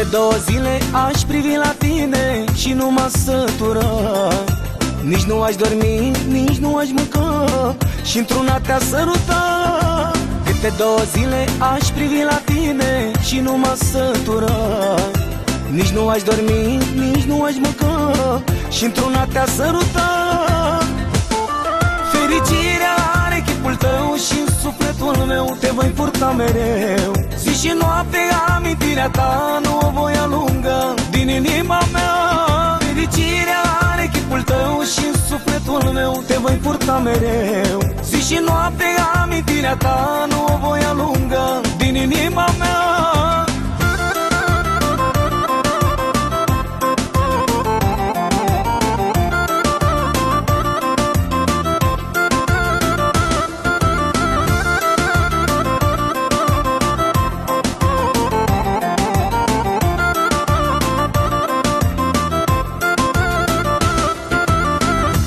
Câte două zile aș privi la tine și nu mă sătura Nici nu aș dormi, nici nu aș mânca și într-una te-a săruta Câte două zile aș privi la tine și nu mă sătura Nici nu aș dormi, nici nu aș mânca și într-una te-a săruta Fericirea are chipul tău și în sufletul meu te voi purta mereu. Zi și noapte amintirea ta nu o voi alunga din inima mea. Fericirea are chipul tău și în sufletul meu te voi purta mereu. Zi și noapte amintirea ta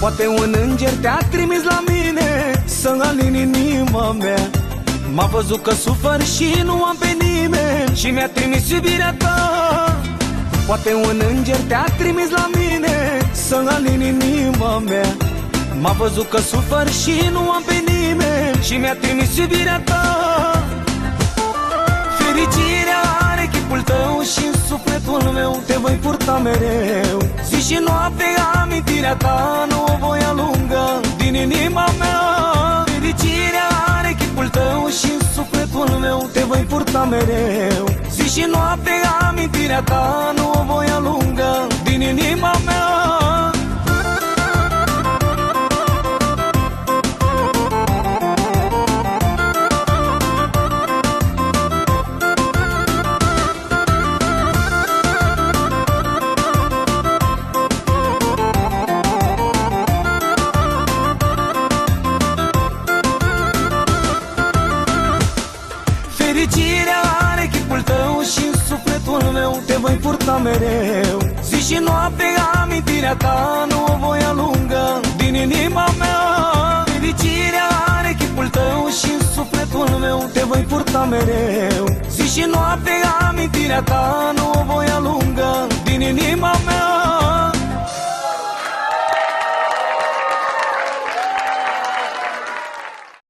Poate un înger te-a trimis la mine Să alin inima mea. M-a văzut că sufăr și nu am pe nimeni Și mi-a trimis iubirea ta. Poate un înger te-a trimis la mine Să alin inima mea. M-a văzut că sufăr și nu am pe nimeni Și mi-a trimis iubirea ta te voi purta mereu. Zi și noapte amintirea ta nu o voi alunga. Din inima mea Fericirea are chipul tău și în sufletul meu. Te voi purta mereu. Zi și noapte amintirea ta nu voi purta mereu. Zi și noapte amintirea ta nu o voi alunga. Din inima mea Fericirea are chipul tău și în sufletul meu. Te voi purta mereu. Zi și noapte amintirea ta nu o voi alunga. Din inima